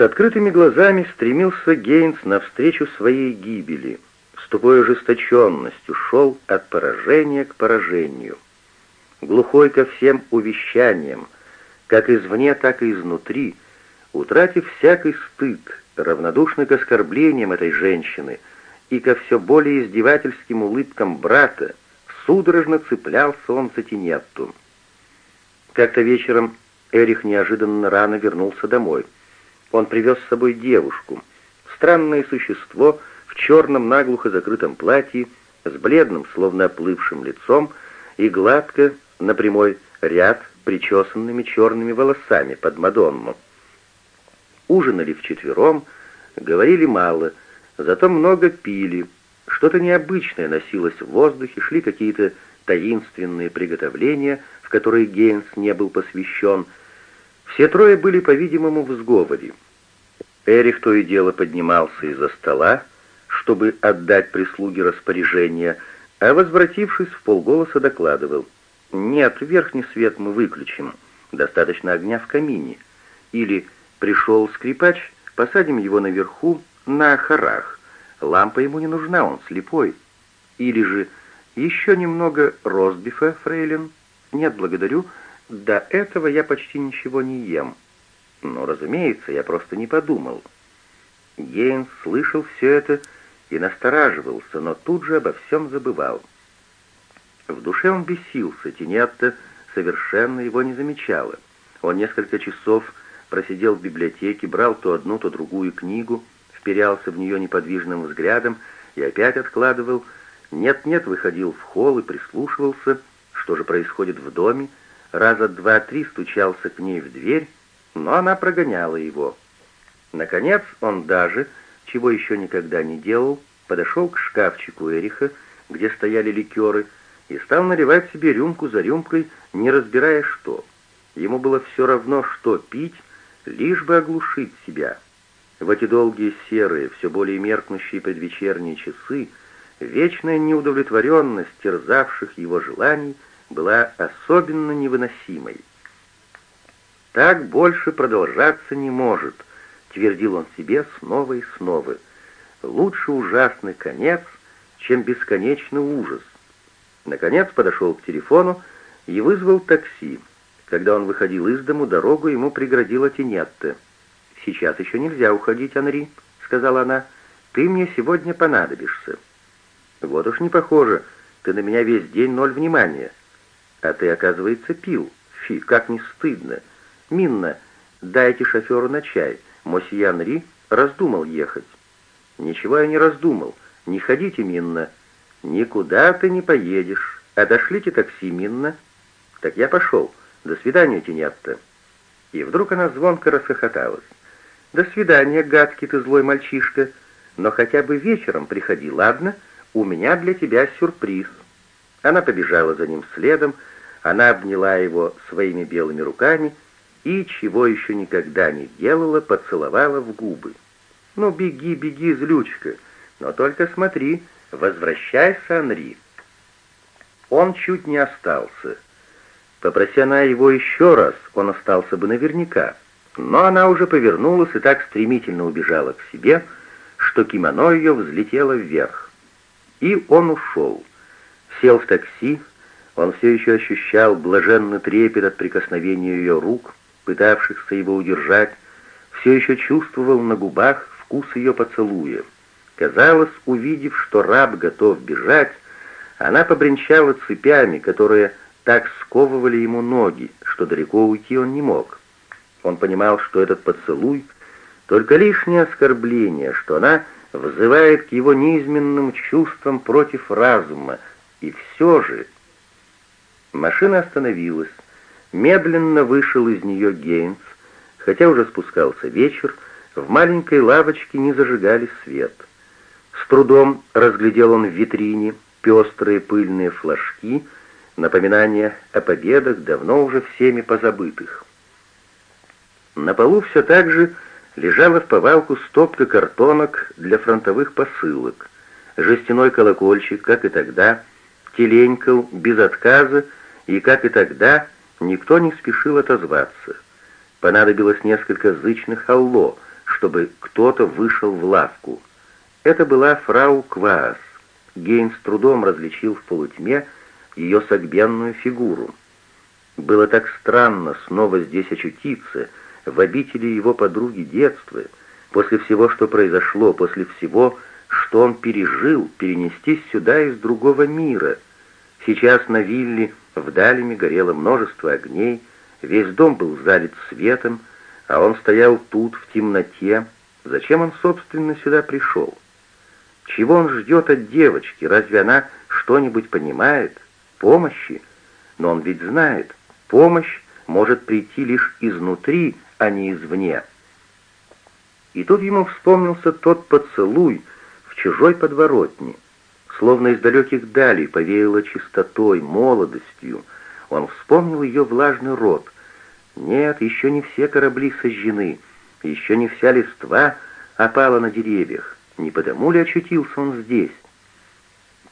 С открытыми глазами стремился Гейнс навстречу своей гибели. С тупой ожесточенностью шел от поражения к поражению. Глухой ко всем увещаниям, как извне, так и изнутри, утратив всякий стыд, равнодушный к оскорблениям этой женщины и ко все более издевательским улыбкам брата, судорожно цеплялся он за Тинетту. Как-то вечером Эрих неожиданно рано вернулся домой — он привез с собой девушку, странное существо в черном наглухо закрытом платье, с бледным, словно оплывшим лицом, и гладко, на прямой ряд, причесанными черными волосами под Мадонну. Ужинали вчетвером, говорили мало, зато много пили. Что-то необычное носилось в воздухе, шли какие-то таинственные приготовления, в которые Гейнс не был посвящен, все трое были, по-видимому, в сговоре. Эрих то и дело поднимался из-за стола, чтобы отдать прислуге распоряжение, а, возвратившись, в полголоса докладывал. «Нет, верхний свет мы выключим. Достаточно огня в камине. Или пришел скрипач, посадим его наверху на хорах. Лампа ему не нужна, он слепой. Или же еще немного ростбифа, фрейлин? Нет, благодарю, до этого я почти ничего не ем. Но, разумеется, я просто не подумал. Гейнс слышал все это и настораживался, но тут же обо всем забывал. В душе он бесился, Тинетта совершенно его не замечала. Он несколько часов просидел в библиотеке, брал то одну, то другую книгу, вперялся в нее неподвижным взглядом и опять откладывал. Нет-нет, выходил в холл и прислушивался, что же происходит в доме, раза два-три стучался к ней в дверь, но она прогоняла его. Наконец он даже, чего еще никогда не делал, подошел к шкафчику Эриха, где стояли ликеры, и стал наливать себе рюмку за рюмкой, не разбирая что. Ему было все равно, что пить, лишь бы оглушить себя. В эти долгие серые, все более меркнущие предвечерние часы, вечная неудовлетворенность терзавших его желаний — была особенно невыносимой. «Так больше продолжаться не может», — твердил он себе снова и снова. «Лучше ужасный конец, чем бесконечный ужас». Наконец подошел к телефону и вызвал такси. Когда он выходил из дому, дорогу ему преградила Тинетта. «Сейчас еще нельзя уходить, Анри», — сказала она. «Ты мне сегодня понадобишься». «Вот уж не похоже, ты на меня весь день ноль внимания». А ты, оказывается, пил. Фи, как не стыдно. Минна, дайте шоферу на чай. Мосье Анри раздумал ехать. Ничего я не раздумал. Не ходите, Минна. Никуда ты не поедешь. Отошлите такси, Минна. Так я пошел. До свидания, Тинетта. И вдруг она звонко расхохоталась. «До свидания, гадкий ты злой мальчишка. Но хотя бы вечером приходи, ладно? У меня для тебя сюрприз». Она побежала за ним следом, она обняла его своими белыми руками и, чего еще никогда не делала, поцеловала в губы. «Ну, беги, беги, злючка, но только смотри, возвращайся, Анри». Он чуть не остался. Попроси она его еще раз, он остался бы наверняка. Но она уже повернулась и так стремительно убежала к себе, что кимоно ее взлетело вверх. И он ушел. Сел в такси, он все еще ощущал блаженный трепет от прикосновения ее рук, пытавшихся его удержать, все еще чувствовал на губах вкус ее поцелуя. Казалось, увидев, что раб готов бежать, она побренчала цепями, которые так сковывали ему ноги, что далеко уйти он не мог. Он понимал, что этот поцелуй — только лишнее оскорбление, что она взывает к его неизменным чувствам против разума, и все же Машина остановилась. Медленно вышел из нее Гейнс, хотя уже спускался вечер, в маленькой лавочке не зажигали свет. С трудом разглядел он в витрине пестрые пыльные флажки, напоминания о победах, давно уже всеми позабытых. На полу все так же лежала в повалку стопка картонок для фронтовых посылок. Жестяной колокольчик, как и тогда, теленькал без отказа, и, как и тогда, никто не спешил отозваться. Понадобилось несколько зычных «алло», чтобы кто-то вышел в лавку. Это была фрау Кваас. Гейн с трудом различил в полутьме ее согбенную фигуру. Было так странно снова здесь очутиться, в обители его подруги детства, после всего, что произошло, после всего, что он пережил, перенестись сюда из другого мира. Сейчас на вилле вдалями горело множество огней, весь дом был залит светом, а он стоял тут, в темноте. Зачем он, собственно, сюда пришел? Чего он ждет от девочки? Разве она что-нибудь понимает? Помощи? Но он ведь знает, помощь может прийти лишь изнутри, а не извне. И тут ему вспомнился тот поцелуй в чужой подворотне. Словно из далеких далей повеяло чистотой, молодостью. Он вспомнил ее влажный рот. Нет, еще не все корабли сожжены, еще не вся листва опала на деревьях. Не потому ли очутился он здесь?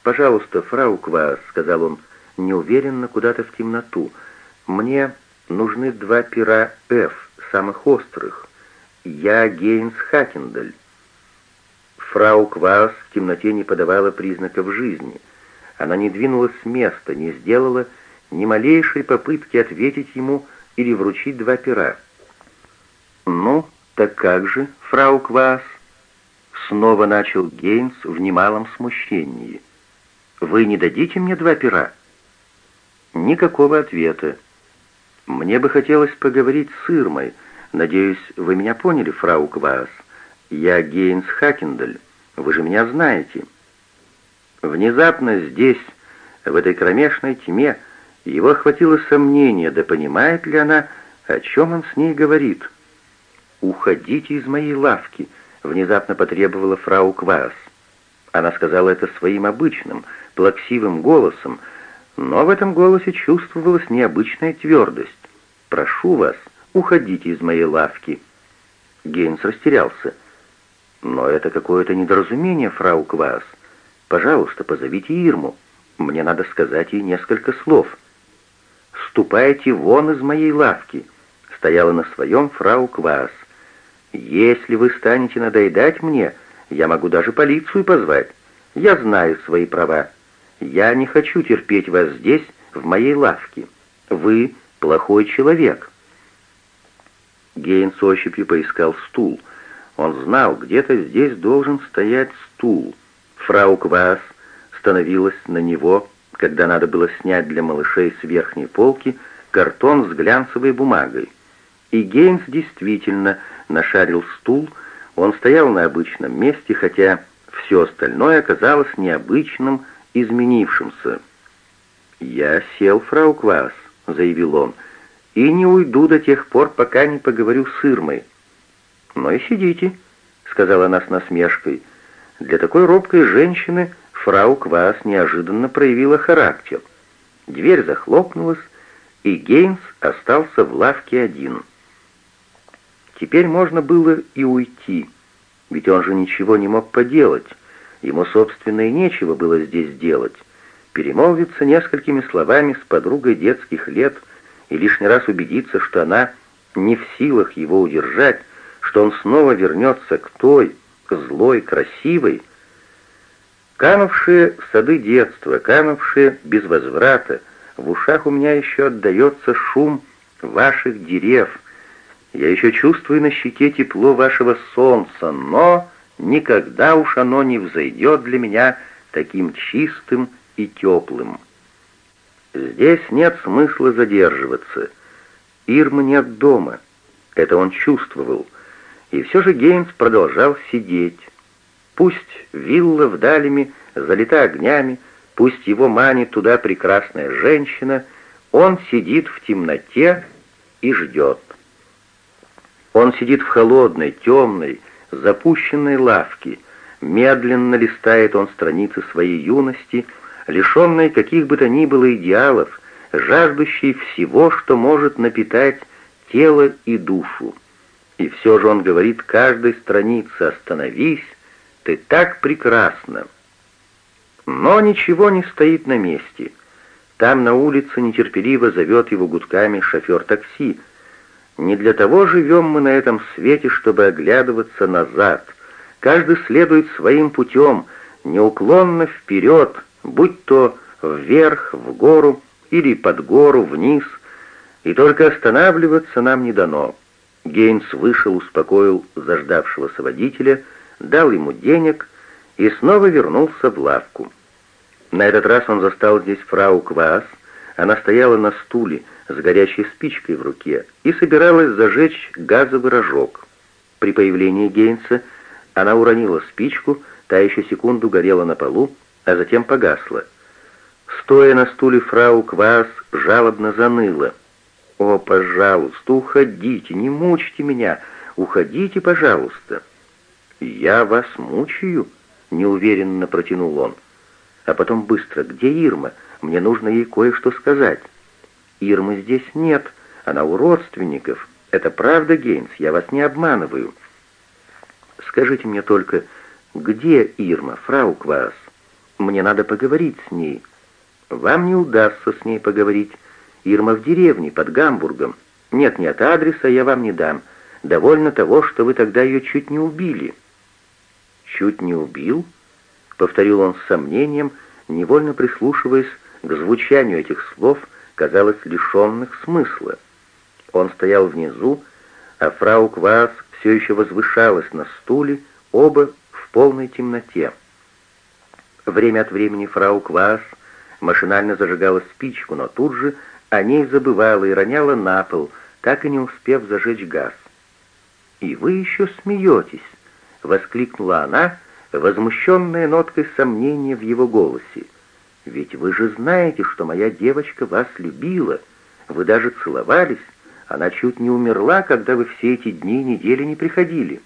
«Пожалуйста, фрау Квас», — сказал он, неуверенно куда-то в темноту, — «мне нужны два пера «Ф», самых острых. Я Гейнс Хакендаль». Фрау Квас в темноте не подавала признаков жизни. Она не двинулась с места, не сделала ни малейшей попытки ответить ему или вручить два пера. «Ну, так как же, фрау Квас?» Снова начал Гейнс в немалом смущении. «Вы не дадите мне два пера?» Никакого ответа. «Мне бы хотелось поговорить с Ирмой. Надеюсь, вы меня поняли, фрау Квас. Я Гейнс Хакендаль. Вы же меня знаете». Внезапно здесь, в этой кромешной тьме, его охватило сомнение, да понимает ли она, о чем он с ней говорит. «Уходите из моей лавки», — внезапно потребовала фрау Квас. Она сказала это своим обычным, плаксивым голосом, но в этом голосе чувствовалась необычная твердость. «Прошу вас, уходите из моей лавки». Гейнс растерялся. «Но это какое-то недоразумение, фрау Квас. Пожалуйста, позовите Ирму. Мне надо сказать ей несколько слов». «Ступайте вон из моей лавки», — стояла на своем фрау Квас. «Если вы станете надоедать мне, я могу даже полицию позвать. Я знаю свои права. Я не хочу терпеть вас здесь, в моей лавке. Вы плохой человек». Гейн с ощупью поискал стул. Он знал, где-то здесь должен стоять стул. Фрау Квас становилась на него, когда надо было снять для малышей с верхней полки картон с глянцевой бумагой. И Гейнс действительно нашарил стул, он стоял на обычном месте, хотя все остальное оказалось необычным, изменившимся. «Я сел, фрау Квас», — заявил он, — «и не уйду до тех пор, пока не поговорю с Ирмой». «Ну и сидите», — сказала она с насмешкой. «Для такой робкой женщины фрау Квас неожиданно проявила характер». Дверь захлопнулась, и Гейнс остался в лавке один. Теперь можно было и уйти, ведь он же ничего не мог поделать. Ему, собственно, и нечего было здесь делать. Перемолвиться несколькими словами с подругой детских лет и лишний раз убедиться, что она не в силах его удержать, что он снова вернется к той, злой, красивой, канувшие сады детства, канувшие без возврата, в ушах у меня еще отдается шум ваших дерев. Я еще чувствую на щеке тепло вашего солнца, но никогда уж оно не взойдет для меня таким чистым и теплым. Здесь нет смысла задерживаться. Ирмы нет дома. Это он чувствовал. И все же Гейнс продолжал сидеть. Пусть вилла вдалями залита огнями, пусть его манит туда прекрасная женщина, он сидит в темноте и ждет. Он сидит в холодной, темной, запущенной лавке, медленно листает он страницы своей юности, лишенной каких бы то ни было идеалов, жаждущий всего, что может напитать тело и душу. И все же он говорит каждой странице «Остановись, ты так прекрасна». Но ничего не стоит на месте. Там на улице нетерпеливо зовет его гудками шофер такси. Не для того живем мы на этом свете, чтобы оглядываться назад. Каждый следует своим путем, неуклонно вперед, будь то вверх, в гору или под гору, вниз, и только останавливаться нам не дано. Гейнс вышел, успокоил заждавшегося водителя, дал ему денег и снова вернулся в лавку. На этот раз он застал здесь фрау Квас. Она стояла на стуле с горящей спичкой в руке и собиралась зажечь газовый рожок. При появлении Гейнса она уронила спичку, та еще секунду горела на полу, а затем погасла. Стоя на стуле фрау Квас жалобно заныла. «О, пожалуйста, уходите, не мучьте меня, уходите, пожалуйста». «Я вас мучаю?» — неуверенно протянул он. А потом быстро, «Где Ирма? Мне нужно ей кое-что сказать». «Ирмы здесь нет, она у родственников. Это правда, Гейнс, я вас не обманываю». «Скажите мне только, где Ирма, фрау Квас? Мне надо поговорить с ней». «Вам не удастся с ней поговорить. Ирма в деревне, под Гамбургом. Нет, нет, адреса я вам не дам. Довольно того, что вы тогда ее чуть не убили». «Чуть не убил?» — повторил он с сомнением, невольно прислушиваясь к звучанию этих слов, казалось, лишенных смысла. Он стоял внизу, а фрау Квас все еще возвышалась на стуле, оба в полной темноте. Время от времени фрау Квас машинально зажигала спичку, но тут же о ней забывала и роняла на пол, так и не успев зажечь газ. «И вы еще смеетесь!» — воскликнула она, возмущенная ноткой сомнения в его голосе. «Ведь вы же знаете, что моя девочка вас любила. Вы даже целовались. Она чуть не умерла, когда вы все эти дни и недели не приходили».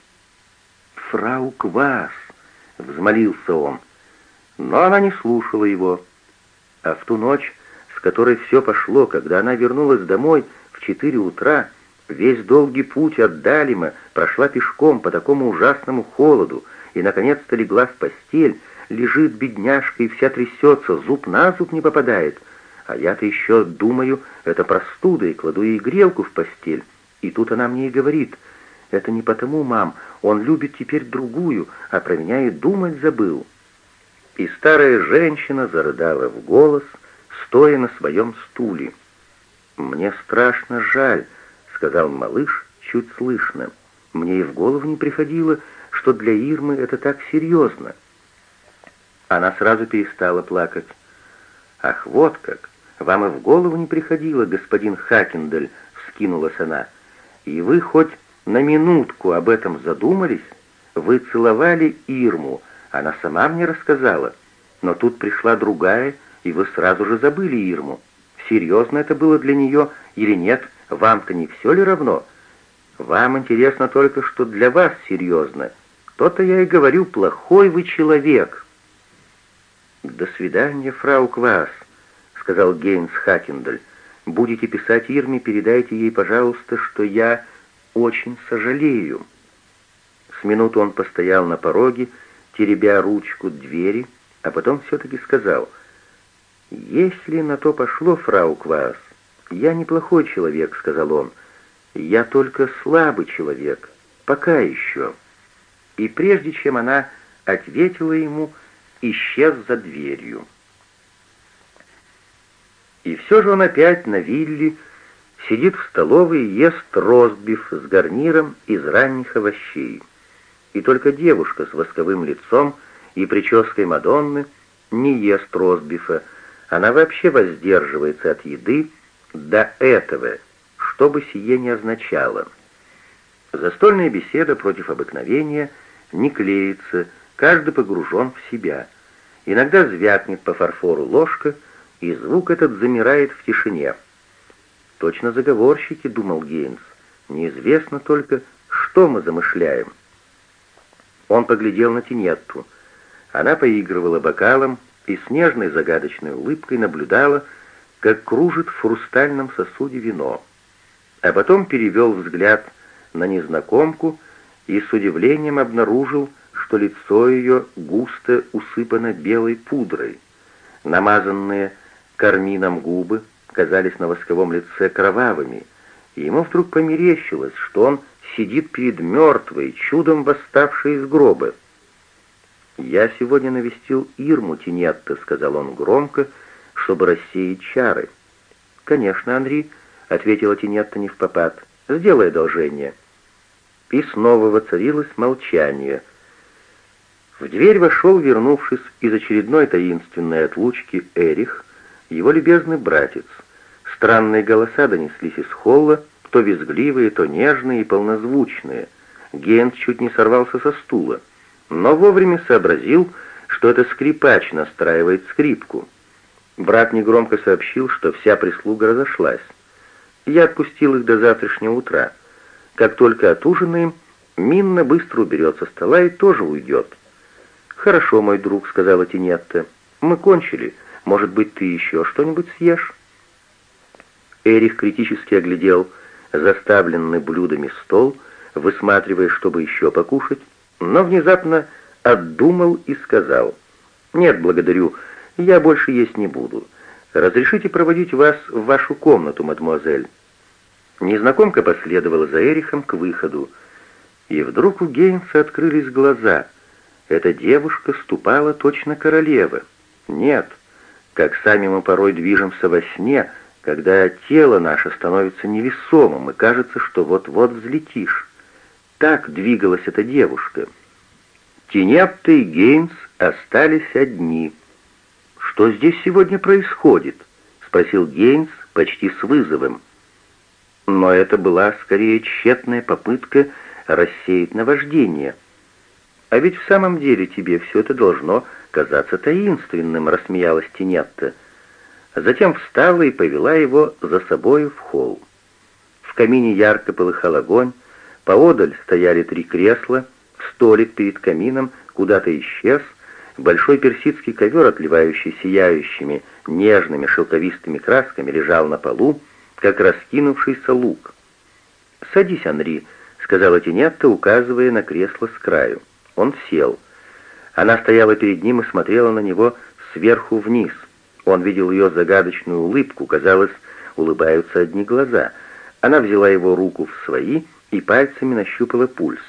«Фрау Квас!» — взмолился он. Но она не слушала его. А в ту ночь, которой все пошло, когда она вернулась домой в четыре утра, весь долгий путь от Далима прошла пешком по такому ужасному холоду и, наконец-то, легла в постель, лежит бедняжка и вся трясется, зуб на зуб не попадает. А я-то еще думаю, это простуда, и кладу ей грелку в постель. И тут она мне и говорит, это не потому, мам, он любит теперь другую, а про меня и думать забыл. И старая женщина зарыдала в голос, стоя на своем стуле. «Мне страшно жаль», — сказал малыш чуть слышно. «Мне и в голову не приходило, что для Ирмы это так серьезно». Она сразу перестала плакать. «Ах, вот как! Вам и в голову не приходило, господин Хакендель!» — вскинулась она. «И вы хоть на минутку об этом задумались? Вы целовали Ирму, она сама мне рассказала. Но тут пришла другая, и вы сразу же забыли Ирму. Серьезно это было для нее или нет, вам-то не все ли равно? Вам интересно только, что для вас серьезно. То-то я и говорю, плохой вы человек». «До свидания, фрау Квас», — сказал Гейнс Хакендель. «Будете писать Ирме, передайте ей, пожалуйста, что я очень сожалею». С минуту он постоял на пороге, теребя ручку двери, а потом все-таки сказал, «Если на то пошло, фрау Квас, я неплохой человек», — сказал он, «я только слабый человек, пока еще». И прежде чем она ответила ему, исчез за дверью. И все же он опять на вилле, сидит в столовой и ест ростбиф с гарниром из ранних овощей. И только девушка с восковым лицом и прической Мадонны не ест ростбифа, она вообще воздерживается от еды до этого, что бы сие не означало. Застольная беседа против обыкновения не клеится, каждый погружен в себя. Иногда звякнет по фарфору ложка, и звук этот замирает в тишине. «Точно заговорщики», — думал Гейнс, — «неизвестно только, что мы замышляем». Он поглядел на Тинетту. Она поигрывала бокалом и с нежной загадочной улыбкой наблюдала, как кружит в хрустальном сосуде вино. А потом перевел взгляд на незнакомку и с удивлением обнаружил, что лицо ее густо усыпано белой пудрой. Намазанные кармином губы казались на восковом лице кровавыми, и ему вдруг померещилось, что он сидит перед мертвой, чудом восставшей из гроба. «Я сегодня навестил Ирму Тинетта», — сказал он громко, чтобы рассеять чары. «Конечно, Анри», — ответила Тинетта не в попад, — «сделай одолжение». И снова воцарилось молчание. В дверь вошел, вернувшись из очередной таинственной отлучки, Эрих, его любезный братец. Странные голоса донеслись из холла, то визгливые, то нежные и полнозвучные. Генц чуть не сорвался со стула, но вовремя сообразил, что это скрипач настраивает скрипку. Брат негромко сообщил, что вся прислуга разошлась. Я отпустил их до завтрашнего утра. Как только отужинаем, Минна быстро уберет со стола и тоже уйдет. «Хорошо, мой друг», — сказала Тинетта. «Мы кончили. Может быть, ты еще что-нибудь съешь?» Эрих критически оглядел заставленный блюдами стол, высматривая, чтобы еще покушать, но внезапно отдумал и сказал, «Нет, благодарю, я больше есть не буду. Разрешите проводить вас в вашу комнату, мадемуазель». Незнакомка последовала за Эрихом к выходу, и вдруг у Гейнса открылись глаза. Эта девушка ступала точно королева. Нет, как сами мы порой движемся во сне — когда тело наше становится невесомым и кажется, что вот-вот взлетишь. Так двигалась эта девушка. Тинетта и Гейнс остались одни. «Что здесь сегодня происходит?» — спросил Гейнс почти с вызовом. Но это была скорее тщетная попытка рассеять наваждение. «А ведь в самом деле тебе все это должно казаться таинственным», — рассмеялась Тинетта. Затем встала и повела его за собой в холл. В камине ярко полыхал огонь, поодаль стояли три кресла, столик перед камином куда-то исчез, большой персидский ковер, отливающий сияющими, нежными шелковистыми красками, лежал на полу, как раскинувшийся лук. «Садись, Анри», — сказала Тинетта, указывая на кресло с краю. Он сел. Она стояла перед ним и смотрела на него сверху вниз — он видел ее загадочную улыбку, казалось, улыбаются одни глаза. Она взяла его руку в свои и пальцами нащупала пульс.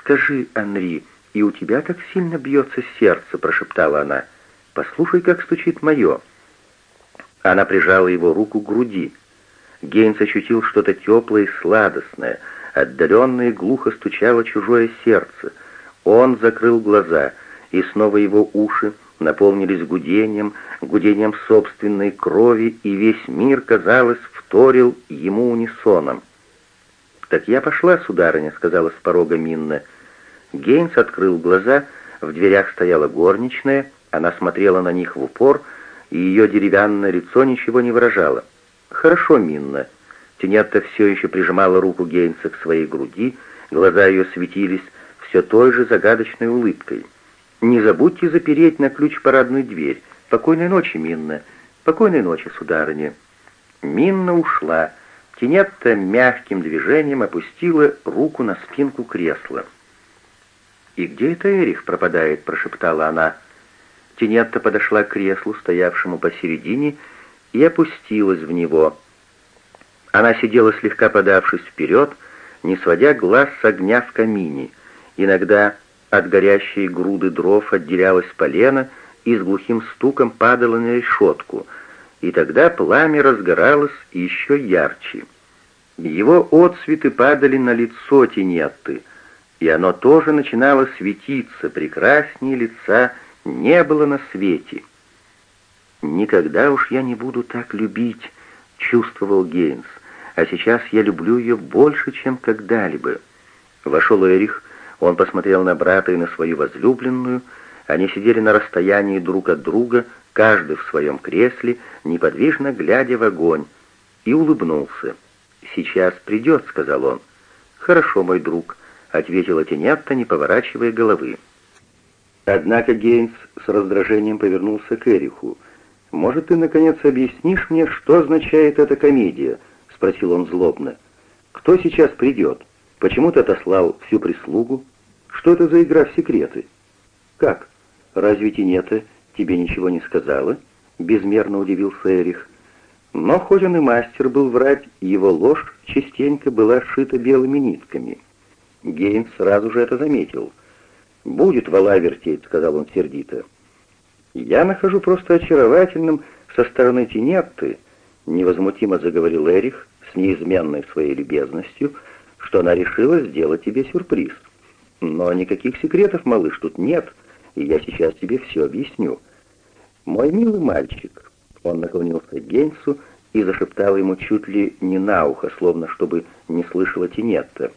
«Скажи, Анри, и у тебя так сильно бьется сердце?» — прошептала она. «Послушай, как стучит мое». Она прижала его руку к груди. Гейнс ощутил что-то теплое и сладостное, отдаленное глухо стучало чужое сердце. Он закрыл глаза, и снова его уши наполнились гудением, гудением собственной крови, и весь мир, казалось, вторил ему унисоном. «Так я пошла, сударыня», — сказала с порога Минна. Гейнс открыл глаза, в дверях стояла горничная, она смотрела на них в упор, и ее деревянное лицо ничего не выражало. «Хорошо, Минна». Тенетта все еще прижимала руку Гейнса к своей груди, глаза ее светились все той же загадочной улыбкой. «Не забудьте запереть на ключ парадную дверь. Покойной ночи, Минна. Покойной ночи, сударыня». Минна ушла. Тинетта мягким движением опустила руку на спинку кресла. «И где это Эрих пропадает?» — прошептала она. Тинетта подошла к креслу, стоявшему посередине, и опустилась в него. Она сидела слегка подавшись вперед, не сводя глаз с огня в камине. Иногда от горящей груды дров отделялось полено и с глухим стуком падало на решетку, и тогда пламя разгоралось еще ярче. Его отсветы падали на лицо Тинетты, и оно тоже начинало светиться, прекраснее лица не было на свете. «Никогда уж я не буду так любить», — чувствовал Гейнс, «а сейчас я люблю ее больше, чем когда-либо». Вошел Эрих, он посмотрел на брата и на свою возлюбленную. Они сидели на расстоянии друг от друга, каждый в своем кресле, неподвижно глядя в огонь, и улыбнулся. «Сейчас придет», — сказал он. «Хорошо, мой друг», — ответила Тенятта, не поворачивая головы. Однако Гейнс с раздражением повернулся к Эриху. «Может, ты, наконец, объяснишь мне, что означает эта комедия?» — спросил он злобно. «Кто сейчас придет?» Почему ты отослал всю прислугу? Что это за игра в секреты? Как? Разве Тинета тебе ничего не сказала? Безмерно удивился Эрих. Но хоть он и мастер был врать, его ложь частенько была сшита белыми нитками. Гейнс сразу же это заметил. «Будет вала вертеть», — сказал он сердито. «Я нахожу просто очаровательным со стороны Тинетты», — невозмутимо заговорил Эрих с неизменной своей любезностью, что она решила сделать тебе сюрприз. «Но никаких секретов, малыш, тут нет, и я сейчас тебе все объясню. Мой милый мальчик, он наклонился к Гейнсу и зашептал ему чуть ли не на ухо, словно чтобы не слышала Тинетта.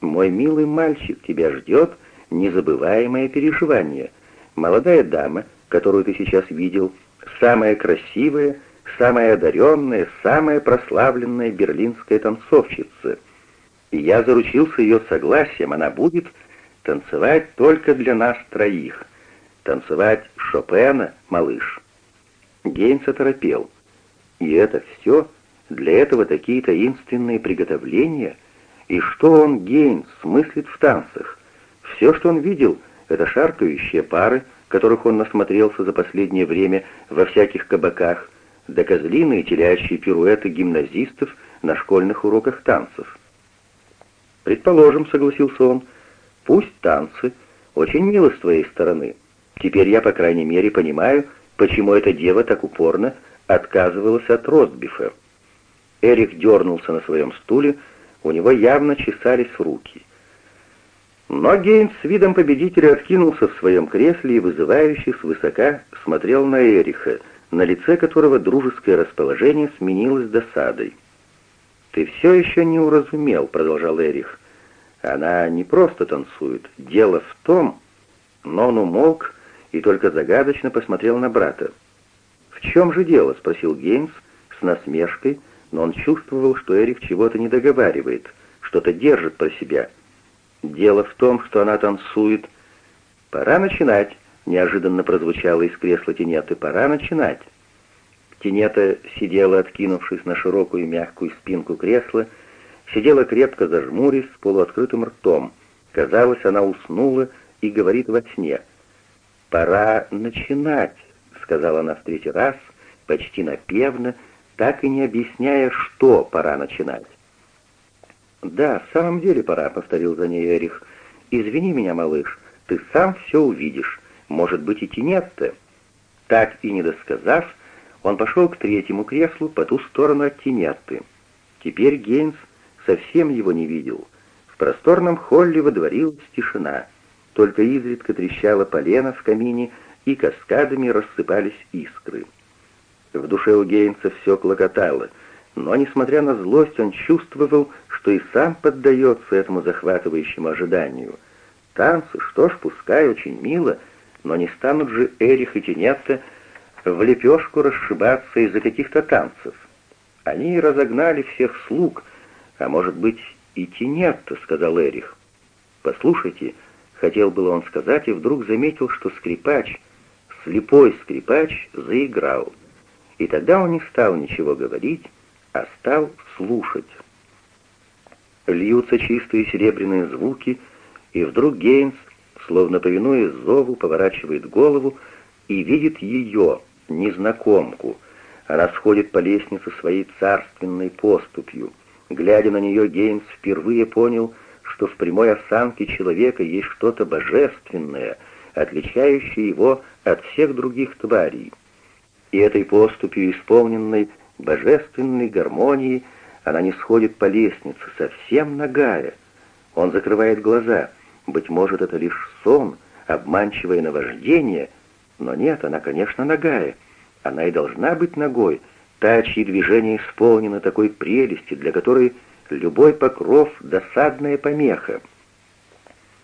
«Мой милый мальчик, тебя ждет незабываемое переживание. Молодая дама, которую ты сейчас видел, самая красивая, самая одаренная, самая прославленная берлинская танцовщица. И я заручился ее согласием, она будет танцевать только для нас троих. Танцевать Шопена, малыш». Гейнс оторопел. И это все? Для этого такие таинственные приготовления? И что он, Гейнс, смыслит в танцах? Все, что он видел, это шаркающие пары, которых он насмотрелся за последнее время во всяких кабаках, да козлиные телячьи пируэты гимназистов на школьных уроках танцев. «Предположим», — согласился он, — «пусть танцы. Очень мило с твоей стороны. Теперь я, по крайней мере, понимаю, почему эта дева так упорно отказывалась от ростбифа. Эрик дернулся на своем стуле, у него явно чесались руки. Но Гейнс с видом победителя откинулся в своем кресле и вызывающе свысока смотрел на Эриха, на лице которого дружеское расположение сменилось досадой. «Ты все еще не уразумел», — продолжал Эрих. «Она не просто танцует. Дело в том...» Но он умолк, и только загадочно посмотрел на брата. «В чем же дело?» — спросил Геймс с насмешкой, но он чувствовал, что Эрик чего-то не договаривает, что-то держит про себя. «Дело в том, что она танцует...» «Пора начинать», — неожиданно прозвучало из кресла Тинеты. «Пора начинать». Тинета сидела, откинувшись на широкую мягкую спинку кресла, сидела крепко зажмурясь, с полуоткрытым ртом. Казалось, она уснула и говорит во сне — «Пора начинать», — сказала она в третий раз, почти напевно, так и не объясняя, что пора начинать. «Да, в самом деле пора», — повторил за ней Эрих. «Извини меня, малыш, ты сам все увидишь. Может быть, и Тинетта». Так и не досказав, он пошел к третьему креслу по ту сторону от Тинетты. Теперь Гейнс совсем его не видел. В просторном холле водворилась тишина — только изредка трещало полено в камине, и каскадами рассыпались искры. В душе у Гейнса все клокотало, но, несмотря на злость, он чувствовал, что и сам поддается этому захватывающему ожиданию. Танцы, что ж, пускай очень мило, но не станут же Эрих и Тинетта в лепешку расшибаться из-за каких-то танцев. Они разогнали всех слуг, а может быть и Тинетта, сказал Эрих. Послушайте, Хотел было он сказать, и вдруг заметил, что скрипач, слепой скрипач, заиграл. И тогда он не стал ничего говорить, а стал слушать. Льются чистые серебряные звуки, и вдруг Гейнс, словно повинуясь зову, поворачивает голову и видит ее, незнакомку. Она сходит по лестнице своей царственной поступью. Глядя на нее, Гейнс впервые понял, что в прямой осанке человека есть что-то божественное, отличающее его от всех других тварей. И этой поступью, исполненной божественной гармонии, она не сходит по лестнице, совсем нагая. Он закрывает глаза. Быть может, это лишь сон, обманчивое наваждение, но нет, она, конечно, нагая. Она и должна быть ногой, та, чьи движения исполнены такой прелести, для которой Любой покров — досадная помеха.